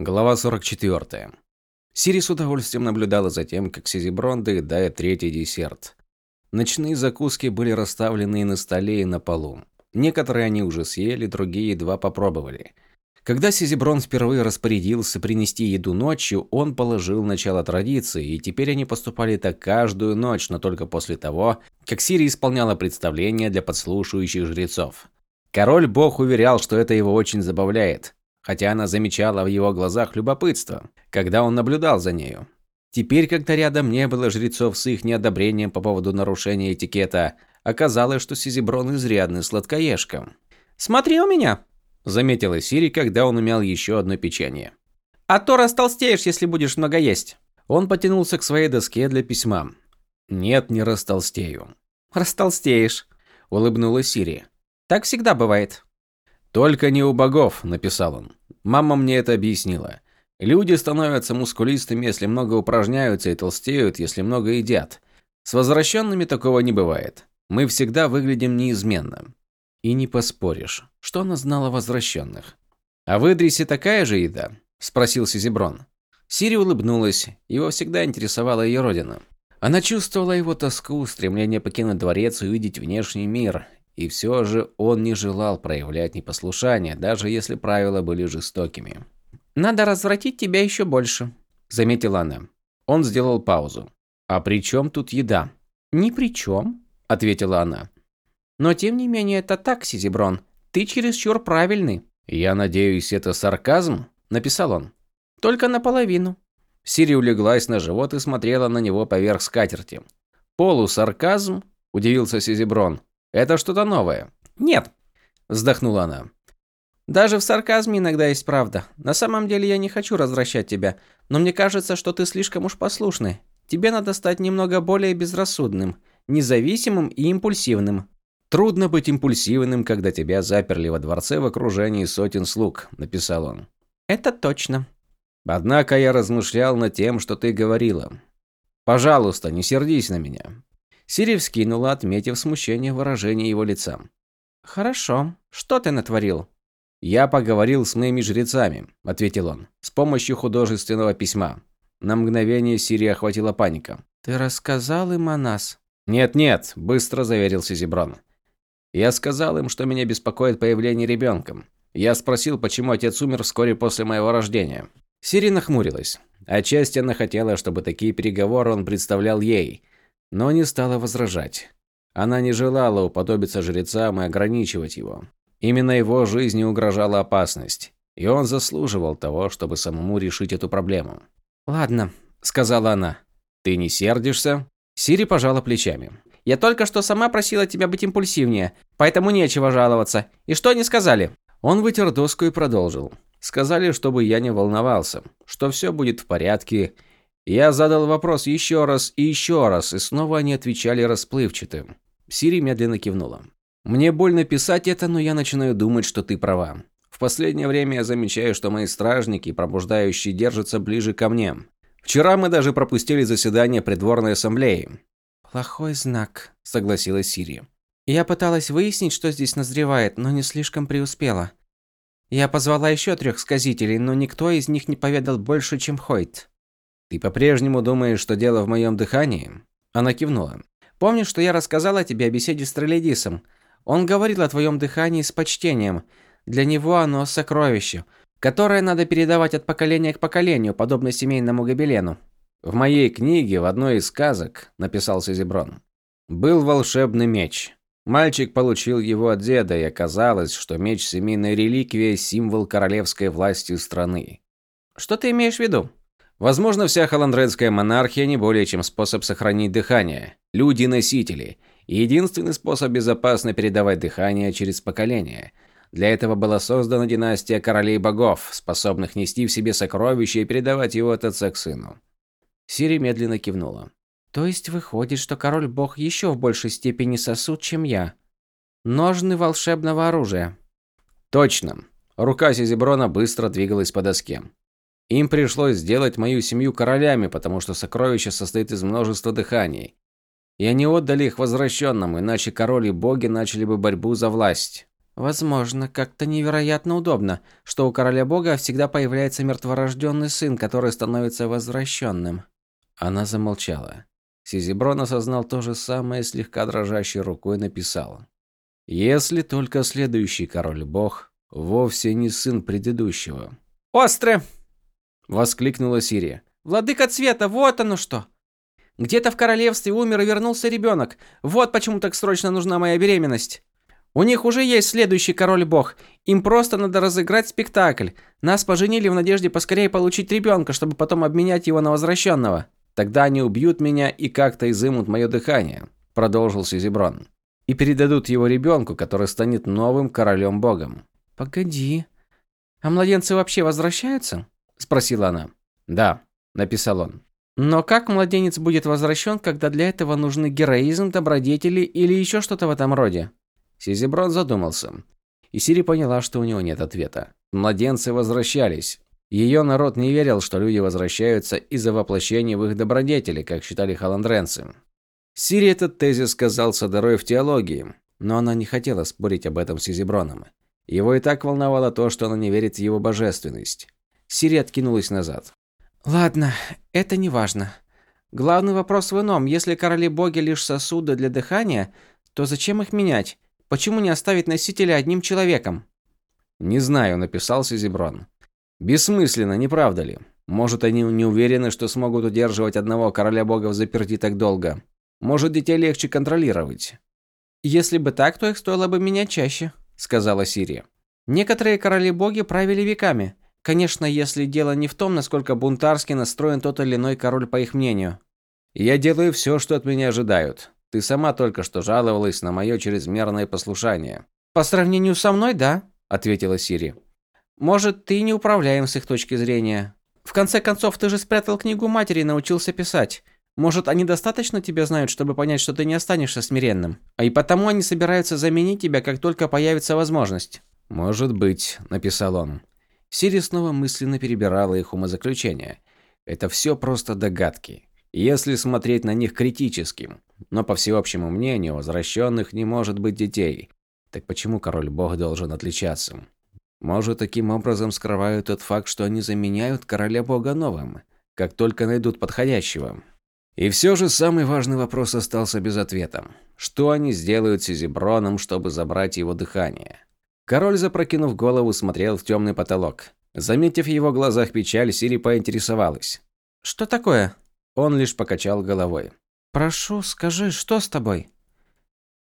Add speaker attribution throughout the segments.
Speaker 1: Глава 44. Сири с удовольствием наблюдала за тем, как Сизиброн доедает третий десерт. Ночные закуски были расставлены и на столе, и на полу. Некоторые они уже съели, другие едва попробовали. Когда Сизиброн впервые распорядился принести еду ночью, он положил начало традиции, и теперь они поступали так каждую ночь, но только после того, как Сири исполняла представление для подслушивающих жрецов. Король-бог уверял, что это его очень забавляет хотя она замечала в его глазах любопытство, когда он наблюдал за нею. Теперь, когда рядом не было жрецов с их неодобрением по поводу нарушения этикета, оказалось, что Сизиброн изрядный сладкоежка.
Speaker 2: «Смотри у меня!»
Speaker 1: – заметила Сири, когда он умял еще одно печенье.
Speaker 2: «А то растолстеешь, если будешь много есть!»
Speaker 1: Он потянулся к своей доске для письма. «Нет, не растолстею».
Speaker 2: «Растолстеешь», – улыбнулась Сири. «Так всегда бывает».
Speaker 1: «Только не у богов», – написал он. Мама мне это объяснила. Люди становятся мускулистыми, если много упражняются, и толстеют, если много едят. С возвращенными такого не бывает. Мы всегда выглядим неизменно. И не поспоришь, что она знала возвращенных. «А в Идрисе такая же еда?» – спросил Сизиброн. Сири улыбнулась, его всегда интересовала ее родина. Она чувствовала его тоску, стремление покинуть дворец и увидеть внешний мир, и все же он не желал проявлять непослушание, даже если правила были жестокими.
Speaker 2: «Надо развратить тебя еще больше», – заметила она.
Speaker 1: Он сделал паузу. «А при чем тут еда?»
Speaker 2: «Ни при чем», – ответила она. «Но тем не менее это так, Сизиброн. Ты чересчур правильный».
Speaker 1: «Я надеюсь, это сарказм?» – написал он.
Speaker 2: «Только наполовину».
Speaker 1: Сири улеглась на живот и смотрела на него поверх скатерти. «Полусарказм?» – удивился Сизиброн. Это что-то новое.
Speaker 2: Нет,
Speaker 1: вздохнула она.
Speaker 2: Даже в сарказме иногда есть правда. На самом деле я не хочу развращать тебя, но мне кажется, что ты слишком уж послушный. Тебе надо стать немного более безрассудным, независимым и импульсивным.
Speaker 1: Трудно быть импульсивным, когда тебя заперли во дворце в окружении сотен слуг, написал он.
Speaker 2: Это точно.
Speaker 1: Однако я размышлял над тем, что ты говорила. Пожалуйста, не сердись на меня. Сири вскинула, отметив смущение выражения его лица.
Speaker 2: «Хорошо. Что ты натворил?»
Speaker 1: «Я поговорил с моими жрецами», – ответил он, – «с помощью художественного письма». На мгновение Сири охватила паника.
Speaker 2: «Ты рассказал им о нас?»
Speaker 1: «Нет-нет», – быстро заверил Сизиброн. «Я сказал им, что меня беспокоит появление ребенка. Я спросил, почему отец умер вскоре после моего рождения». Сири нахмурилась. Отчасти она хотела, чтобы такие переговоры он представлял ей – но не стала возражать. Она не желала уподобиться жрецам и ограничивать его. Именно его жизни угрожала опасность, и он заслуживал того, чтобы самому решить эту проблему.
Speaker 2: «Ладно», – сказала она.
Speaker 1: «Ты не сердишься?» Сири пожала плечами.
Speaker 2: «Я только что сама просила тебя быть импульсивнее, поэтому нечего жаловаться. И что они сказали?»
Speaker 1: Он вытер доску и продолжил. «Сказали, чтобы я не волновался, что все будет в порядке, я задал вопрос еще раз и еще раз, и снова они отвечали расплывчатым. Сири медленно кивнула. «Мне больно писать это, но я начинаю думать, что ты права. В последнее время я замечаю, что мои стражники, пробуждающие, держатся ближе ко мне. Вчера мы даже пропустили заседание придворной ассамблеи».
Speaker 2: «Плохой знак», – согласилась Сири. «Я пыталась выяснить, что здесь назревает, но не слишком преуспела. Я позвала еще трех сказителей, но никто из них не поведал больше, чем Хойт.
Speaker 1: «Ты по-прежнему думаешь, что дело в моем дыхании?» Она кивнула.
Speaker 2: «Помнишь, что я рассказала тебе о беседе с Тролледисом? Он говорил о твоем дыхании с почтением. Для него оно сокровище, которое надо передавать от поколения к поколению, подобно семейному гобелену».
Speaker 1: «В моей книге, в одной из сказок, – написал Сизиброн, – был волшебный меч. Мальчик получил его от деда, и оказалось, что меч – семейная реликвия, символ королевской власти страны».
Speaker 2: «Что ты имеешь в виду?»
Speaker 1: Возможно, вся холандренская монархия не более чем способ сохранить дыхание. Люди-носители. Единственный способ безопасно передавать дыхание через поколения. Для этого была создана династия королей богов, способных нести в себе сокровища и передавать его от отца к сыну. Сири медленно кивнула.
Speaker 2: То есть выходит, что король-бог еще в большей степени сосуд, чем я. Ножны волшебного оружия.
Speaker 1: Точно. Рука Сизиброна быстро двигалась по доске. Им пришлось сделать мою семью королями, потому что сокровище состоит из множества дыханий. И они отдали их возвращенным, иначе король и боги начали бы борьбу за власть.
Speaker 2: Возможно, как-то невероятно удобно, что у короля бога всегда появляется мертворожденный сын, который становится возвращенным.
Speaker 1: Она замолчала. Сизиброн осознал то же самое, слегка дрожащей рукой написал. «Если только следующий король-бог вовсе не сын предыдущего».
Speaker 2: «Остро!»
Speaker 1: – воскликнула Сирия.
Speaker 2: «Владыка цвета, вот оно что! Где-то в королевстве умер и вернулся ребенок. Вот почему так срочно нужна моя беременность. У них уже есть следующий король-бог. Им просто надо разыграть спектакль. Нас поженили в надежде поскорее получить ребенка, чтобы потом обменять его на возвращенного.
Speaker 1: Тогда они убьют меня и как-то изымут мое дыхание, продолжил Сизиброн. И передадут его ребенку, который станет новым королем-богом.
Speaker 2: Погоди. А младенцы вообще возвращаются? Спросила она.
Speaker 1: Да, написал он.
Speaker 2: Но как младенец будет возвращен, когда для этого нужны героизм, добродетели или еще что-то в этом роде?
Speaker 1: Сизиброн задумался. И Сири поняла, что у него нет ответа. Младенцы возвращались, ее народ не верил, что люди возвращаются из-за воплощения в их добродетели, как считали халандренцы. Сири этот тезис казался дырой в теологии, но она не хотела спорить об этом с Изиброном. Его и так волновало то, что она не верит в его божественность. Сири откинулась назад.
Speaker 2: «Ладно, это не важно. Главный вопрос в ином. Если короли-боги лишь сосуды для дыхания, то зачем их менять? Почему не оставить носителя одним человеком?»
Speaker 1: «Не знаю», – написал Сизиброн. Бессмысленно, не правда ли? Может, они не уверены, что смогут удерживать одного короля бога в заперти так долго? Может, детей легче контролировать?
Speaker 2: Если бы так, то их стоило бы менять чаще, сказала Сирия. Некоторые короли-боги правили веками. Конечно, если дело не в том, насколько бунтарски настроен тот или иной король по их мнению.
Speaker 1: Я делаю все, что от меня ожидают. Ты сама только что жаловалась на мое чрезмерное послушание.
Speaker 2: По сравнению со мной, да,
Speaker 1: ответила Сирия.
Speaker 2: Может, ты не управляем с их точки зрения. В конце концов, ты же спрятал книгу матери и научился писать. Может, они достаточно тебя знают, чтобы понять, что ты не останешься смиренным? А и потому они собираются заменить тебя, как только появится возможность.
Speaker 1: Может быть, написал он. Сири снова мысленно перебирала их умозаключения. Это все просто догадки. Если смотреть на них критически. Но по всеобщему мнению, возвращенных не может быть детей. Так почему король-бог должен отличаться? Может, таким образом скрывают тот факт, что они заменяют короля бога новым, как только найдут подходящего. И все же самый важный вопрос остался без ответа. Что они сделают с Изиброном, чтобы забрать его дыхание? Король, запрокинув голову, смотрел в темный потолок. Заметив в его глазах печаль, Сири поинтересовалась.
Speaker 2: «Что такое?»
Speaker 1: Он лишь покачал головой.
Speaker 2: «Прошу, скажи, что с тобой?»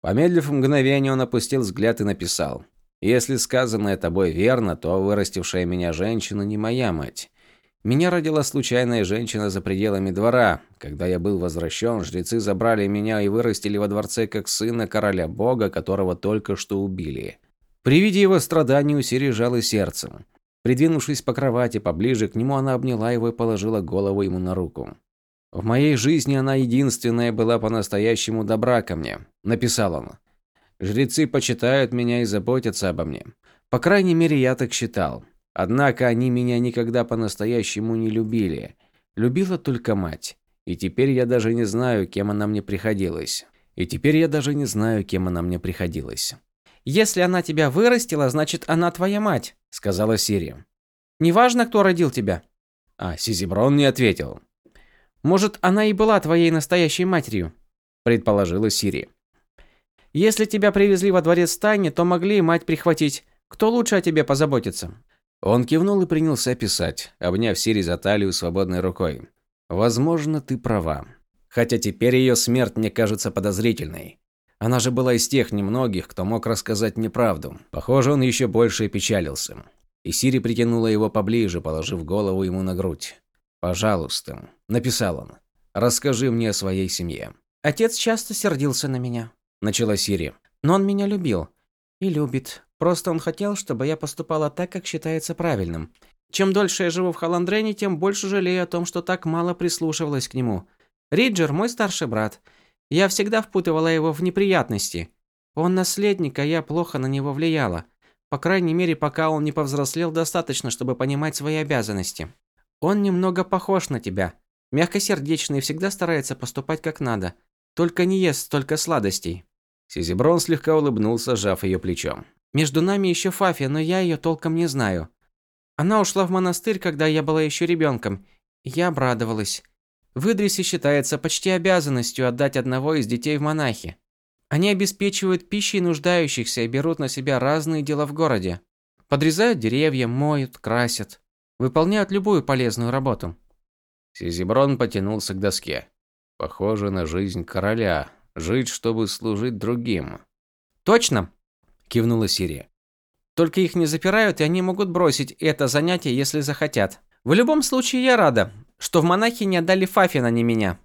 Speaker 1: Помедлив мгновение, он опустил взгляд и написал. Если сказанное тобой верно, то вырастившая меня женщина не моя мать. Меня родила случайная женщина за пределами двора. Когда я был возвращен, жрецы забрали меня и вырастили во дворце как сына короля бога, которого только что убили. При виде его страданий у Сири жало сердцем. Придвинувшись по кровати поближе к нему, она обняла его и положила голову ему на руку. «В моей жизни она единственная была по-настоящему добра ко мне», – написал он. Жрецы почитают меня и заботятся обо мне. По крайней мере, я так считал. Однако они меня никогда по-настоящему не любили. Любила только мать. И теперь я даже не знаю, кем она мне приходилась. И теперь я даже не знаю, кем она мне приходилась.
Speaker 2: «Если она тебя вырастила, значит, она твоя мать», — сказала Сирия. «Неважно, кто родил тебя».
Speaker 1: А Сизиброн не ответил.
Speaker 2: «Может, она и была твоей настоящей матерью», — предположила Сирия. Если тебя привезли во дворец Тайни, то могли мать прихватить. Кто лучше о тебе позаботится?»
Speaker 1: Он кивнул и принялся писать, обняв Сири за талию свободной рукой. «Возможно, ты права. Хотя теперь ее смерть мне кажется подозрительной. Она же была из тех немногих, кто мог рассказать мне правду. Похоже, он еще больше печалился. И Сири притянула его поближе, положив голову ему на грудь. «Пожалуйста», – написал он, – «расскажи мне о своей семье».
Speaker 2: Отец часто сердился на меня
Speaker 1: начала Сири.
Speaker 2: Но он меня любил. И любит. Просто он хотел, чтобы я поступала так, как считается правильным. Чем дольше я живу в Халандрене, тем больше жалею о том, что так мало прислушивалась к нему. Риджер – мой старший брат. Я всегда впутывала его в неприятности. Он наследник, а я плохо на него влияла. По крайней мере, пока он не повзрослел достаточно, чтобы понимать свои обязанности. Он немного похож на тебя. Мягкосердечный и всегда старается поступать как надо. Только не ест столько сладостей.
Speaker 1: Сизиброн слегка улыбнулся, сжав ее плечом.
Speaker 2: Между нами еще Фафи, но я ее толком не знаю. Она ушла в монастырь, когда я была еще ребенком. Я обрадовалась. В Идрисе считается почти обязанностью отдать одного из детей в монахи. Они обеспечивают пищей нуждающихся и берут на себя разные дела в городе. Подрезают деревья, моют, красят. Выполняют любую полезную работу.
Speaker 1: Сизиброн потянулся к доске. Похоже на жизнь короля. Жить, чтобы служить другим.
Speaker 2: «Точно!» – кивнула Сирия. «Только их не запирают, и они могут бросить это занятие, если захотят. В любом случае, я рада, что в монахи не отдали Фафина, не меня.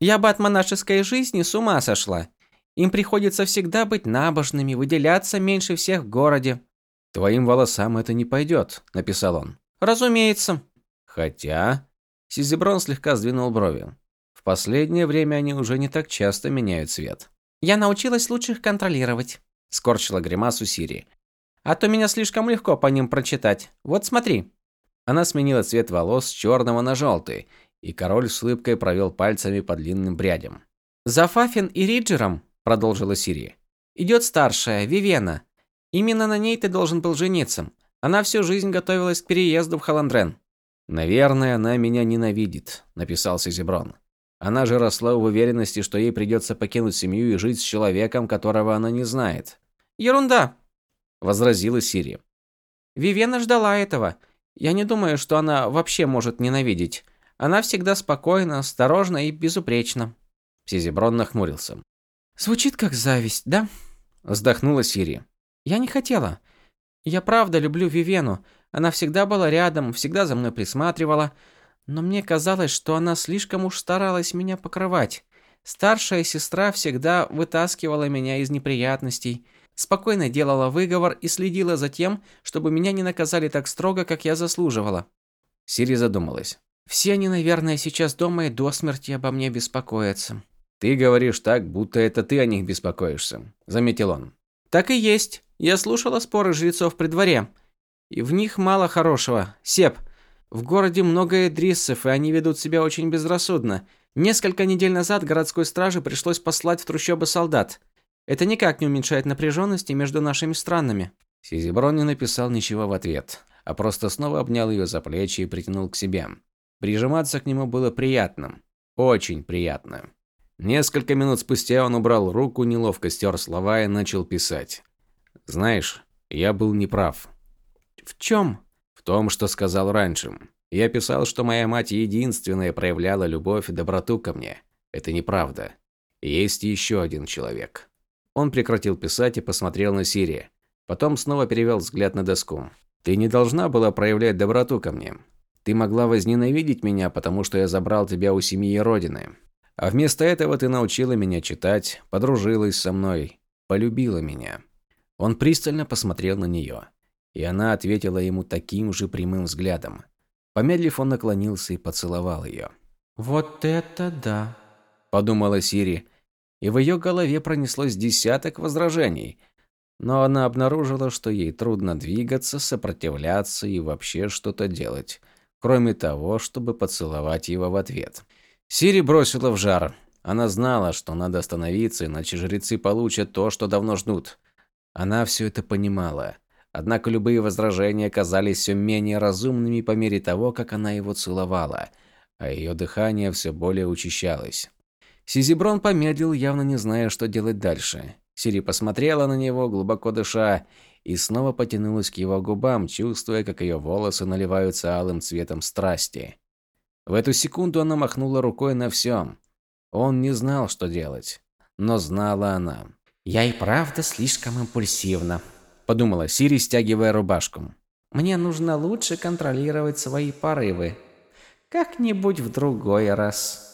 Speaker 2: Я бы от монашеской жизни с ума сошла. Им приходится всегда быть набожными, выделяться меньше всех в городе.
Speaker 1: Твоим волосам это не пойдет, написал он.
Speaker 2: Разумеется.
Speaker 1: Хотя Сизиброн слегка сдвинул брови. В последнее время они уже не так часто меняют цвет.
Speaker 2: Я научилась лучше их контролировать, скорчила гримасу Сири. А то меня слишком легко по ним прочитать. Вот смотри.
Speaker 1: Она сменила цвет волос с черного на желтый, и король с улыбкой провел пальцами по длинным прядям.
Speaker 2: «За Фафин и Риджером», – продолжила Сири, – «идет старшая, Вивена. Именно на ней ты должен был жениться. Она всю жизнь готовилась к переезду в Халандрен».
Speaker 1: «Наверное, она меня ненавидит», – написал Сизиброн. «Она же росла в уверенности, что ей придется покинуть семью и жить с человеком, которого она не знает».
Speaker 2: «Ерунда», –
Speaker 1: возразила Сири.
Speaker 2: «Вивена ждала этого. Я не думаю, что она вообще может ненавидеть. Она всегда спокойна, осторожна и безупречна.
Speaker 1: Сизиброн нахмурился.
Speaker 2: Звучит как зависть, да?
Speaker 1: Вздохнула Сири.
Speaker 2: Я не хотела. Я правда люблю Вивену. Она всегда была рядом, всегда за мной присматривала. Но мне казалось, что она слишком уж старалась меня покрывать. Старшая сестра всегда вытаскивала меня из неприятностей спокойно делала выговор и следила за тем, чтобы меня не наказали так строго, как я заслуживала.
Speaker 1: Сири задумалась.
Speaker 2: Все они, наверное, сейчас дома и до смерти обо мне беспокоятся.
Speaker 1: Ты говоришь так, будто это ты о них беспокоишься, заметил он.
Speaker 2: Так и есть. Я слушала споры жрецов при дворе. И в них мало хорошего. Сеп, в городе много эдриссов, и они ведут себя очень безрассудно. Несколько недель назад городской страже пришлось послать в трущобы солдат. Это никак не уменьшает напряженности между нашими странами.
Speaker 1: Сизиброн не написал ничего в ответ, а просто снова обнял ее за плечи и притянул к себе. Прижиматься к нему было приятным. Очень приятно. Несколько минут спустя он убрал руку, неловко стер слова и начал писать. «Знаешь, я был неправ».
Speaker 2: «В чем?»
Speaker 1: «В том, что сказал раньше. Я писал, что моя мать единственная проявляла любовь и доброту ко мне. Это неправда. Есть еще один человек. Он прекратил писать и посмотрел на Сири. Потом снова перевел взгляд на доску. «Ты не должна была проявлять доброту ко мне. Ты могла возненавидеть меня, потому что я забрал тебя у семьи и родины. А вместо этого ты научила меня читать, подружилась со мной, полюбила меня». Он пристально посмотрел на нее. И она ответила ему таким же прямым взглядом. Помедлив, он наклонился и поцеловал ее.
Speaker 2: «Вот это да!»
Speaker 1: – подумала Сири и в ее голове пронеслось десяток возражений. Но она обнаружила, что ей трудно двигаться, сопротивляться и вообще что-то делать, кроме того, чтобы поцеловать его в ответ. Сири бросила в жар. Она знала, что надо остановиться, иначе жрецы получат то, что давно ждут. Она все это понимала. Однако любые возражения казались все менее разумными по мере того, как она его целовала, а ее дыхание все более учащалось. Сизиброн помедлил, явно не зная, что делать дальше. Сири посмотрела на него, глубоко дыша, и снова потянулась к его губам, чувствуя, как ее волосы наливаются алым цветом страсти. В эту секунду она махнула рукой на всем. Он не знал, что делать, но знала она.
Speaker 2: «Я и правда слишком импульсивна», –
Speaker 1: подумала Сири, стягивая рубашку.
Speaker 2: «Мне нужно лучше контролировать свои порывы. Как-нибудь в другой раз».